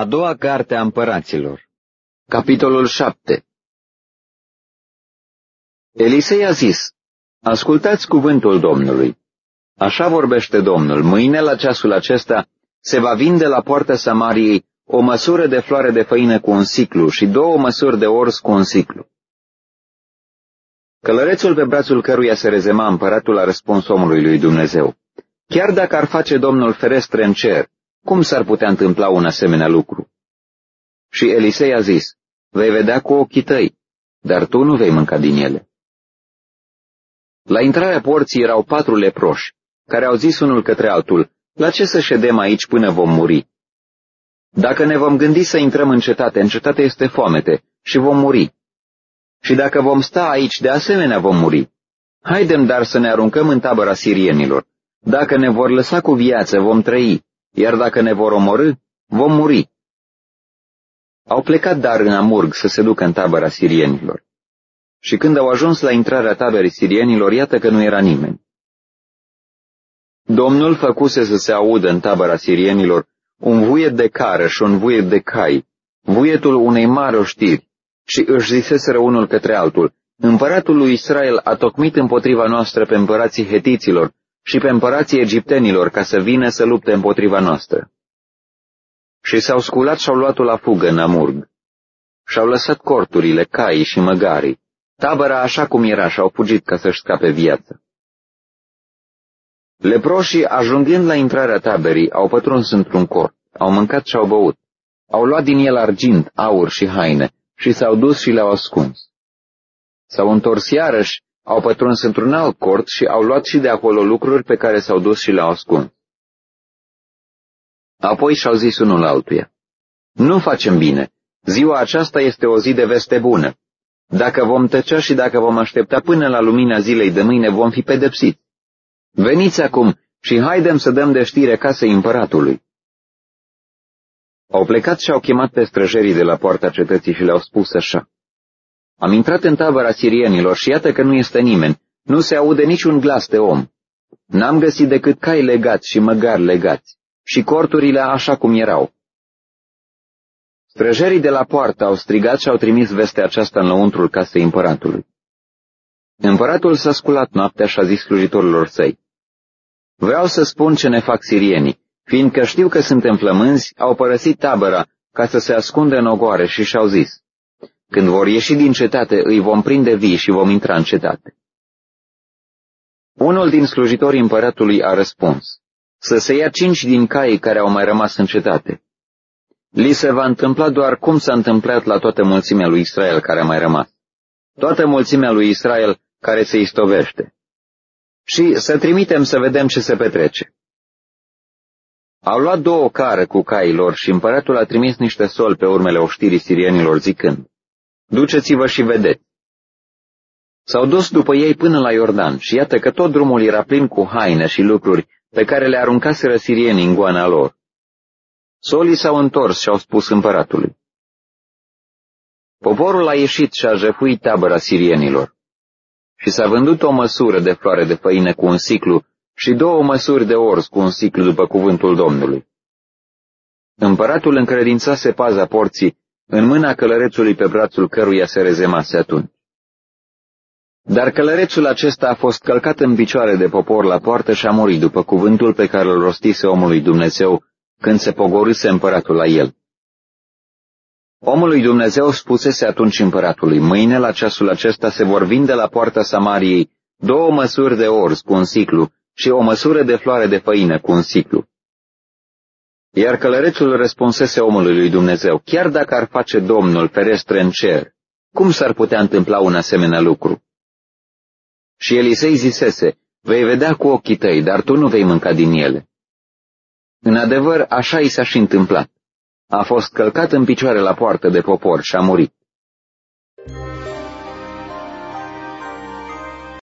A doua carte a împăraților Capitolul 7 Elisei a zis, Ascultați cuvântul Domnului. Așa vorbește Domnul, mâine la ceasul acesta se va vinde la poarta Samariei o măsură de floare de făină cu un siclu și două măsuri de ors cu un siclu. Călărețul pe brațul căruia se rezema împăratul a răspuns omului lui Dumnezeu. Chiar dacă ar face Domnul ferestre în cer, cum s-ar putea întâmpla un asemenea lucru? Și Elisei a zis, vei vedea cu ochii tăi, dar tu nu vei mânca din ele. La intrarea porții erau patru leproși, care au zis unul către altul, la ce să ședem aici până vom muri? Dacă ne vom gândi să intrăm în cetate, în cetate este foamete și vom muri. Și dacă vom sta aici, de asemenea vom muri. Haidem dar să ne aruncăm în tabăra sirienilor. Dacă ne vor lăsa cu viață, vom trăi, iar dacă ne vor omorâ, vom muri. Au plecat dar în Amurg să se ducă în tabăra sirienilor. Și când au ajuns la intrarea taberii sirienilor, iată că nu era nimeni. Domnul făcuse să se audă în tabăra sirienilor un vuiet de cară și un vuiet de cai, vuietul unei mari oștiri, și își ziseseră unul către altul, Împăratul lui Israel a tocmit împotriva noastră pe împărații hetiților și pe împărații egiptenilor ca să vină să lupte împotriva noastră. Și s-au sculat și-au luat-o la fugă în Amurg. Și-au lăsat corturile, caii și măgarii. Tabăra așa cum era și-au fugit ca să-și scape viața. Leproșii, ajungând la intrarea taberii, au pătruns într-un cort, au mâncat și au băut. Au luat din el argint, aur și haine și s-au dus și le-au ascuns. S-au întors iarăși au pătruns într-un alt cort și au luat și de acolo lucruri pe care s-au dus și le-au ascuns. Apoi și-au zis unul altuia, Nu facem bine, ziua aceasta este o zi de veste bună. Dacă vom tăcea și dacă vom aștepta până la lumina zilei de mâine, vom fi pedepsiți. Veniți acum și haidem să dăm de știre casei împăratului. Au plecat și au chemat pe străjerii de la poarta cetății și le-au spus așa. Am intrat în tabăra sirienilor și iată că nu este nimeni, nu se aude niciun glas de om. N-am găsit decât cai legați și măgari legați și corturile așa cum erau. Străjerii de la poartă au strigat și au trimis vestea aceasta în lăuntrul casei împăratului. Împăratul s-a sculat noaptea și a zis slujitorilor săi, Vreau să spun ce ne fac sirienii, fiindcă știu că suntem flămânzi, au părăsit tabăra ca să se ascundă în ogoare și și-au zis, când vor ieși din cetate, îi vom prinde vii și vom intra în cetate. Unul din slujitorii împăratului a răspuns, să se ia cinci din caii care au mai rămas în cetate. Li se va întâmpla doar cum s-a întâmplat la toată mulțimea lui Israel care a mai rămas. Toată mulțimea lui Israel care se istovește. Și să trimitem să vedem ce se petrece. Au luat două care cu cailor și împăratul a trimis niște sol pe urmele oștirii sirienilor zicând, Duceți-vă și vedeți. S-au dus după ei până la Iordan și iată că tot drumul era plin cu haine și lucruri pe care le aruncaseră sirienii în goana lor. Solii s-au întors și au spus împăratului. Poporul a ieșit și a jefuit tabăra sirienilor. Și s-a vândut o măsură de floare de făină cu un siclu și două măsuri de orz cu un siclu după cuvântul Domnului. Împăratul încredințase paza porții în mâna călărețului pe brațul căruia se rezemase atunci. Dar călărețul acesta a fost călcat în picioare de popor la poartă și a murit după cuvântul pe care îl rostise omului Dumnezeu când se pogorâse împăratul la el. Omului Dumnezeu spusese atunci împăratului, mâine la ceasul acesta se vor vinde la poarta Samariei două măsuri de orz cu un siclu și o măsură de floare de făină cu un siclu. Iar călărețul răspunsese omului lui Dumnezeu, chiar dacă ar face Domnul ferestre în cer, cum s-ar putea întâmpla un asemenea lucru? Și Elisei zisese, vei vedea cu ochii tăi, dar tu nu vei mânca din ele. În adevăr, așa i s-a și întâmplat. A fost călcat în picioare la poartă de popor și a murit.